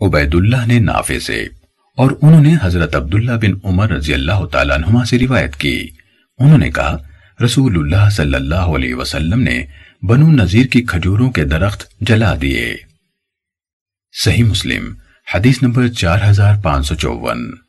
عبید اللہ نے نافع سے اور انہوں نے حضرت عبداللہ بن عمر رضی اللہ تعالیٰ عنہما سے روایت کی۔ انہوں نے کہا رسول اللہ صلی اللہ علیہ وسلم نے بنو نظیر کی کھجوروں کے درخت جلا دیے۔ صحیح مسلم، حدیث نمبر چار ہزار پانچ سو چوون۔